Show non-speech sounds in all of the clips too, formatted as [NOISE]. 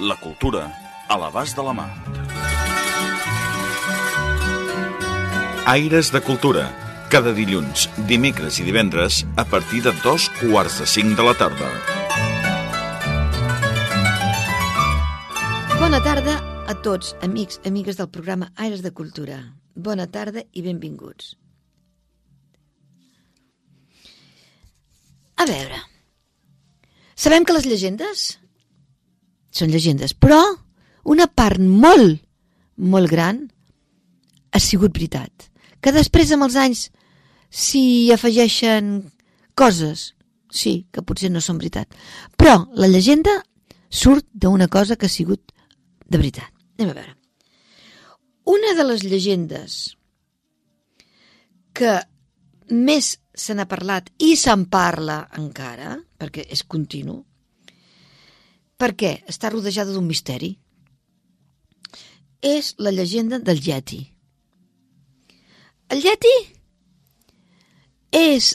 La cultura a l'abast de la mà. Aires de Cultura. Cada dilluns, dimecres i divendres a partir de dos quarts de cinc de la tarda. Bona tarda a tots, amics, amigues del programa Aires de Cultura. Bona tarda i benvinguts. A veure, sabem que les llegendes són llegendes, però una part molt, molt gran ha sigut veritat. Que després, amb els anys, s'hi afegeixen coses, sí, que potser no són veritat. Però la llegenda surt d'una cosa que ha sigut de veritat. Anem a veure. Una de les llegendes que més se n'ha parlat i se'n parla encara, perquè és continu, perquè està rodejada d'un misteri, és la llegenda del Yeti. El Yeti és,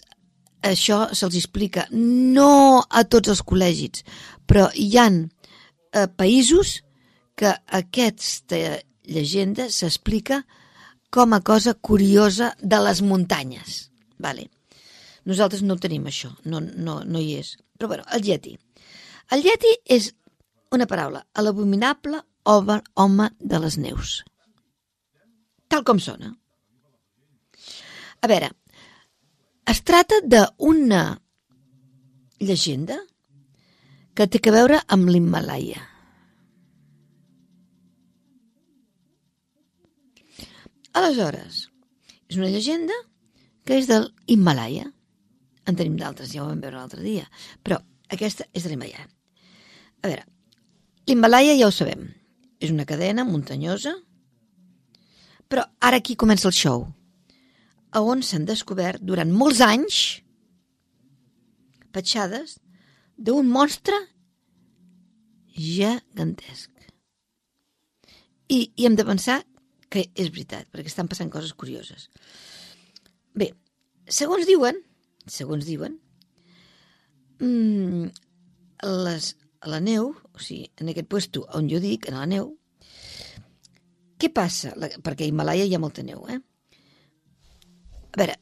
això se'ls explica, no a tots els col·legis, però hi han eh, països que aquesta llegenda s'explica com a cosa curiosa de les muntanyes. Vale. Nosaltres no tenim això, no, no, no hi és. Però bueno, el Yeti. El Yeti és una paraula, l'abominable home, de les neus. Tal com sona. A veure, es tracta d'una llegenda que té que veure amb l'Himalaya. Aleshores, és una llegenda que és del Himalaya. En tenim d'altres, ja ho vam veure l'altre dia, però aquesta és de l'Himalaya. A veure, l'Himalaya ja ho sabem, és una cadena muntanyosa, però ara aquí comença el show, a on s'han descobert durant molts anys petjades d'un monstre gegantesc. I, I hem de pensar que és veritat, perquè estan passant coses curioses. Bé, segons diuen, segons diuen, mmm, les, a la neu, o sigui, en aquest puesto on jo dic, en la neu, què passa? La, perquè a Himalaya hi ha molta neu, eh? A veure,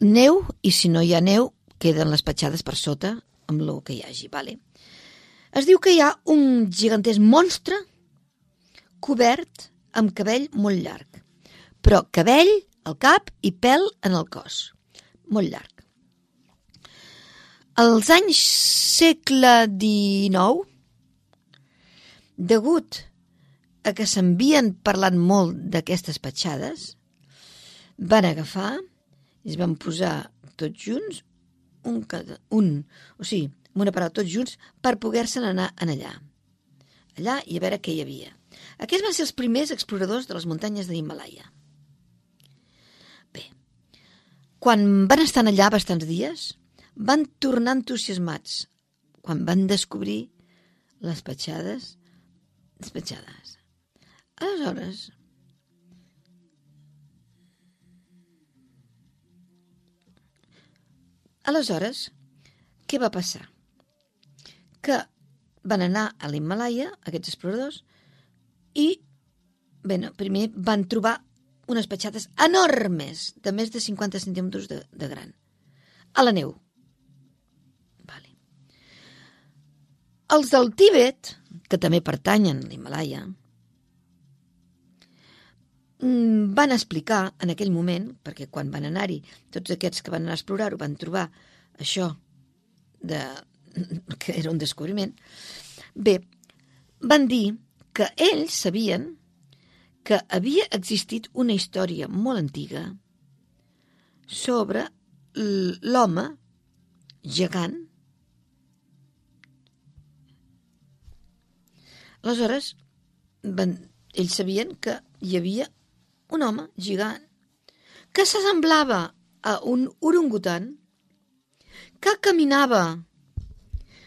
neu, i si no hi ha neu, queden les petjades per sota amb el que hi hagi, vale? Es diu que hi ha un gigantesc monstre cobert amb cabell molt llarg, però cabell al cap i pèl en el cos, molt llarg. Als anys segle XIX, degut a que s'havien parlat molt d'aquestes petjades, van agafar i es van posar tots junts un, un o sigui, amb una paraula tots junts per poder-se'n anar en allà. Allà i a veure què hi havia. Aquests van ser els primers exploradors de les muntanyes de Himalaya. Bé, quan van estar allà bastants dies, van tornar entusiasmats quan van descobrir les petjades despatxades. Aleshores, aleshores, què va passar? Que van anar a l'Himalaya, aquests exploradors, i bé, primer van trobar unes petjades enormes, de més de 50 centímetres de, de gran, a la neu. Vale. Els del Tíbet, que també pertanyen a l'Himalaya, mm, van explicar en aquell moment, perquè quan van anar-hi, tots aquests que van anar a explorar-ho van trobar això de, [LAUGHS] que era un descobriment, bé, van dir que ells sabien que havia existit una història molt antiga sobre l'home gegant. Aleshores, van, ells sabien que hi havia un home gigant que s'assemblava a un orangutan que caminava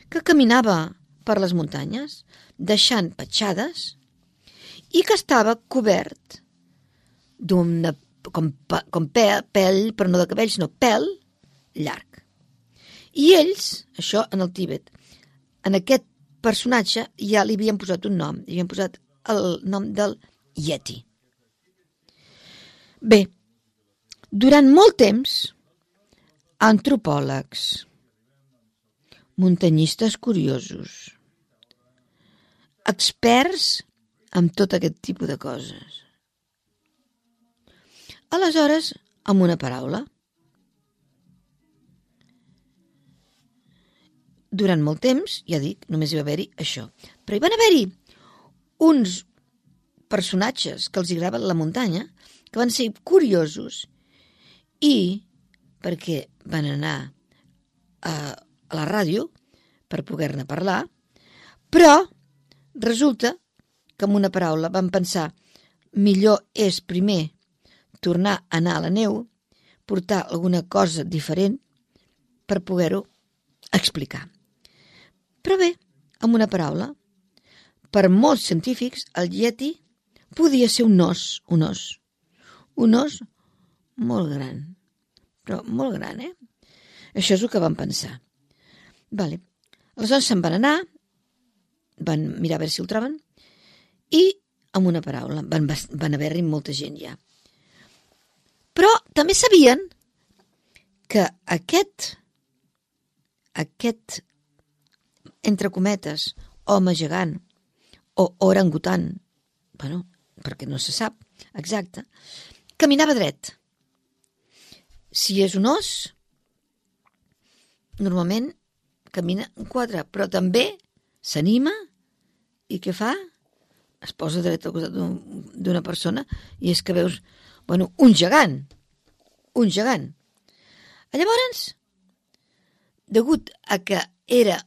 que caminava per les muntanyes deixant petjades i que estava cobert d'una com, com pèl, pèl, però no de cabell, sinó pèl llarg. I ells, això en el Tíbet, en aquest personatge ja li havien posat un nom, li havien posat el nom del Yeti. Bé, durant molt temps, antropòlegs, muntanyistes curiosos, experts amb tot aquest tipus de coses. Aleshores, amb una paraula. Durant molt temps, ja dic, només hi va haver-hi això. Però hi van haver-hi uns personatges que els agrada la muntanya, que van ser curiosos i perquè van anar a, a la ràdio per poder-ne parlar, però resulta que amb una paraula van pensar millor és primer tornar a anar a la neu, portar alguna cosa diferent per poder-ho explicar. Però bé, amb una paraula, per molts científics, el Yeti podia ser un os, un os. Un os molt gran, però molt gran, eh? Això és el que van pensar. Vale. Aleshores se'n van anar, van mirar a veure si el troben, i amb una paraula, van, van haver-hi molta gent ja. Però també sabien que aquest, aquest, entre cometes, home gegant o orangutan, bueno, perquè no se sap exacte, caminava dret. Si és un os, normalment camina en quatre, però també s'anima i què fa? Es posa dret al costat d'una persona i és que veus, bueno, un gegant, un gegant. Llavors, degut a que era,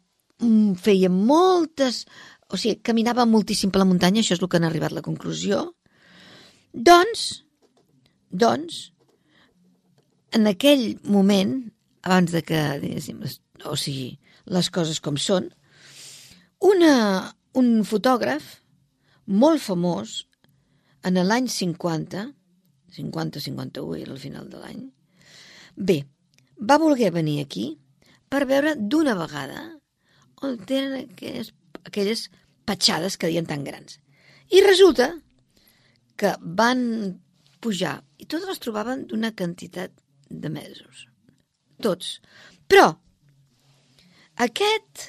feia moltes, o sigui, caminava moltíssim per la muntanya, això és el que han arribat a la conclusió, doncs, doncs, en aquell moment, abans de que, diguéssim, o sigui, les coses com són, una, un fotògraf molt famós en l'any 50, 50-51 era el final de l'any, bé, va voler venir aquí per veure d'una vegada on tenen aquelles, aquelles petjades que deien tan grans. I resulta que van pujar i totes les trobaven d'una quantitat de mesos. Tots. Però aquest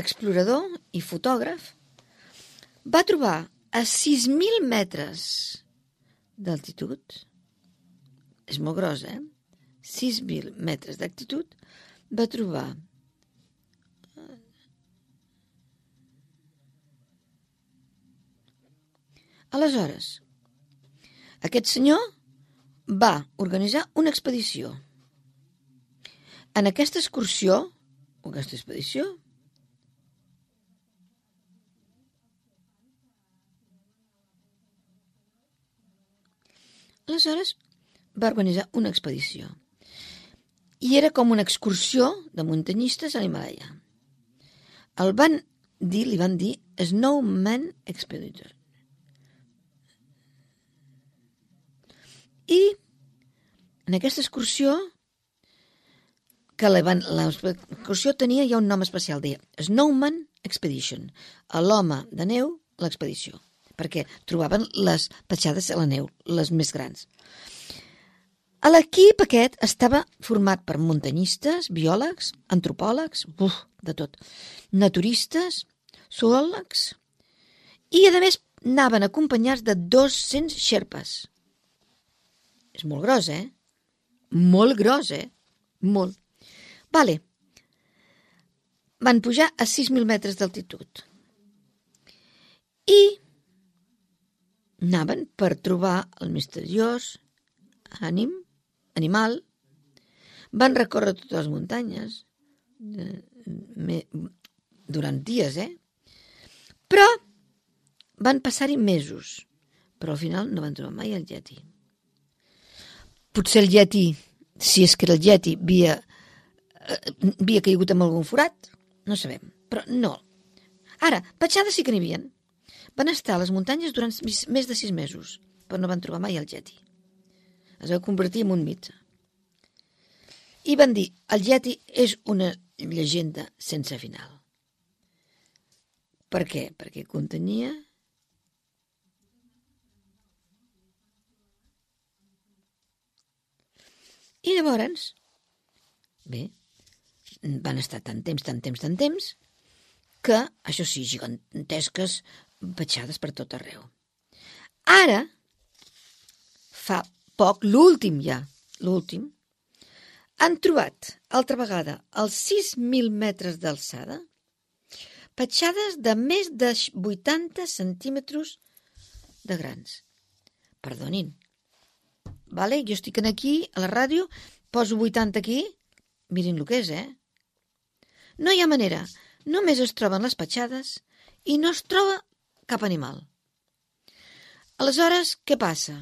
explorador i fotògraf va trobar a 6.000 metres d'altitud, és molt gros, eh? 6.000 metres d'altitud, va trobar Aleshores, aquest senyor va organitzar una expedició. En aquesta excursió, o aquesta expedició, Aleshores va organitzar una expedició. I era com una excursió de muntanyistes a l'Himalaya. El van dir, li van dir Snowman Expeditor. I en aquesta excursió que l'excursió tenia ja un nom especial, deia Snowman Expedition, l'home de neu, l'expedició perquè trobaven les petjades a la neu, les més grans. L'equip aquest estava format per muntanyistes, biòlegs, antropòlegs, uf, de tot, naturistes, zoòlegs, i a més anaven acompanyats de 200 xerpes. És molt gros, eh? Molt gros, eh? Molt. Vale. Van pujar a 6.000 metres d'altitud. I anaven per trobar el misteriós ànim, animal, van recórrer totes les muntanyes durant dies, eh? Però van passar-hi mesos, però al final no van trobar mai el Yeti. Potser el Yeti, si és que era el Yeti, havia, eh, havia caigut amb algun forat, no sabem, però no. Ara, petjades sí que n'hi. Van estar a les muntanyes durant més de sis mesos, però no van trobar mai el Yeti. Es va convertir en un mite. I van dir, el Yeti és una llegenda sense final. Per què? Perquè contenia I llavors, bé, van estar tant temps, tant temps, tant temps, que, això sí, gigantesques petjades per tot arreu. Ara, fa poc, l'últim ja, l'últim, han trobat, altra vegada, als 6.000 metres d'alçada, petjades de més de 80 centímetres de grans. Perdonin. Vale? Jo estic aquí, a la ràdio, poso 80 aquí, mirin el que és, eh? No hi ha manera. Només es troben les petjades i no es troba cap animal. Aleshores, què passa?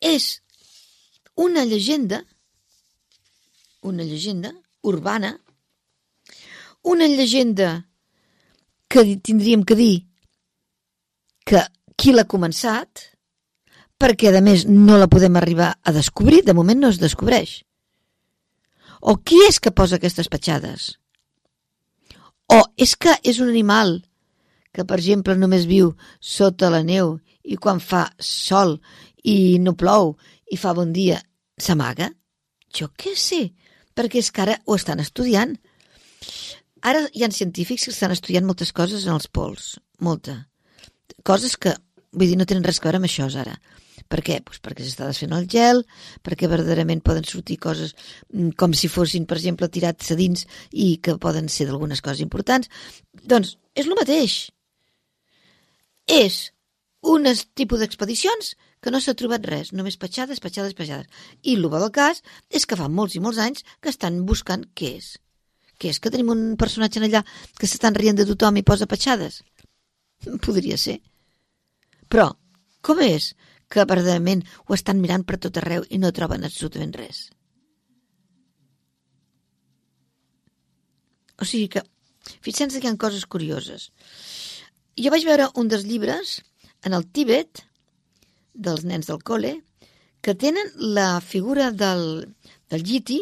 És una llegenda, una llegenda urbana, una llegenda que tindríem que dir que qui l'ha començat, perquè a més no la podem arribar a descobrir, de moment no es descobreix. O qui és que posa aquestes petjades? O és que és un animal que, per exemple, només viu sota la neu i quan fa sol i no plou i fa bon dia s'amaga? Jo què sé, perquè és que ara ho estan estudiant. Ara hi ha científics que estan estudiant moltes coses en els pols, molta. Coses que, vull dir, no tenen res a veure amb això ara. Per què? Pues perquè s'està desfent el gel, perquè verdaderament poden sortir coses mm, com si fossin, per exemple, tirats a dins i que poden ser d'algunes coses importants. Doncs és el mateix. És un tipus d'expedicions que no s'ha trobat res, només petjades, petjades, petjades. I el del cas és que fa molts i molts anys que estan buscant què és. Què és? Que tenim un personatge allà que s'estan rient de tothom i posa petjades? Podria ser. Però, com és que verdaderament ho estan mirant per tot arreu i no troben absolutament res? O sigui que, fixem-se que hi ha coses curioses. Jo vaig veure un dels llibres en el Tíbet dels nens del col·le que tenen la figura del, del Giti,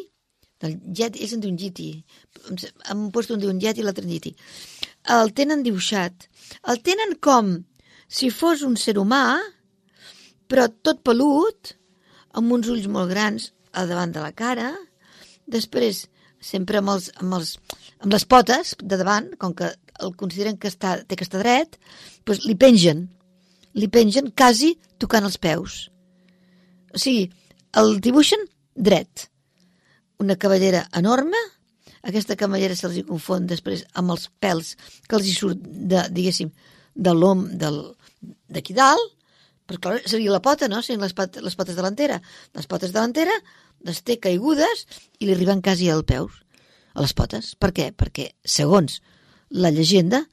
del Yeti, ells en diuen Giti, en un lloc on diuen Yeti i l'altre Giti. El tenen dibuixat. El tenen com si fos un ser humà, però tot pelut, amb uns ulls molt grans a davant de la cara, després sempre amb, els, amb, els, amb les potes de davant, com que el consideren que està, té que estar dret, doncs li pengen, li pengen quasi tocant els peus. O sigui, el dibuixen dret una cavallera enorme, aquesta cavallera se'ls confon després amb els pèls que els hi surt, de, diguéssim, de l'om d'aquí dalt, perquè seria la pota, no? Serien les, pot, les potes delantera. Les potes delantera les té caigudes i li arriben quasi al peus, a les potes. Per què? Perquè, segons la llegenda,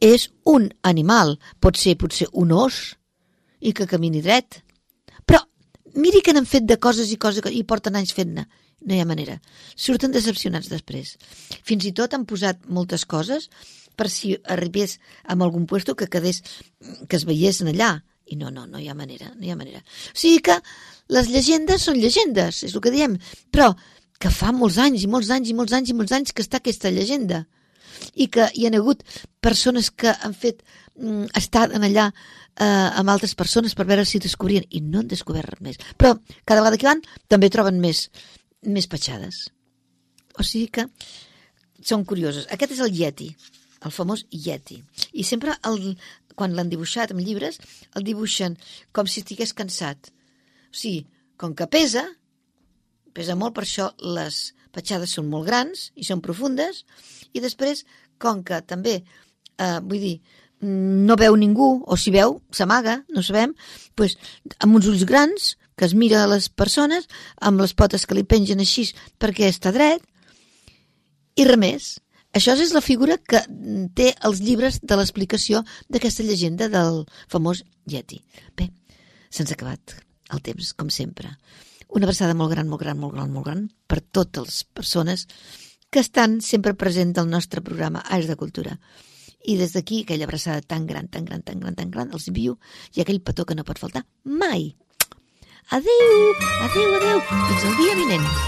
és un animal. Pot ser, potser, un os i que camini dret. Però miri que n'han fet de coses i coses i porten anys fent-ne no hi ha manera. Surten decepcionats després. Fins i tot han posat moltes coses per si arribés a algun puesto que quedés, que es veiés allà. I no, no, no hi ha manera, no hi ha manera. O sigui que les llegendes són llegendes, és el que diem, però que fa molts anys i molts anys i molts anys i molts anys que està aquesta llegenda i que hi ha hagut persones que han fet mm, estar en allà eh, amb altres persones per veure si descobrien i no han descobert res més. Però cada vegada que van també troben més, més petjades. O sigui que són curiosos. Aquest és el Yeti, el famós Yeti. I sempre, el, quan l'han dibuixat amb llibres, el dibuixen com si estigués cansat. O sigui, com que pesa, pesa molt, per això les petjades són molt grans i són profundes, i després, com que també, eh, vull dir, no veu ningú, o si veu, s'amaga, no sabem, doncs, amb uns ulls grans, que es mira a les persones amb les potes que li pengen així perquè està dret i res més. Això és la figura que té els llibres de l'explicació d'aquesta llegenda del famós Yeti. Bé, se'ns ha acabat el temps, com sempre. Una abraçada molt gran, molt gran, molt gran, molt gran per totes les persones que estan sempre presents del nostre programa Aires de Cultura. I des d'aquí, aquella abraçada tan gran, tan gran, tan gran, tan gran, els envio i aquell petó que no pot faltar mai. Adéu, adéu, adéu, fins el dia vinent.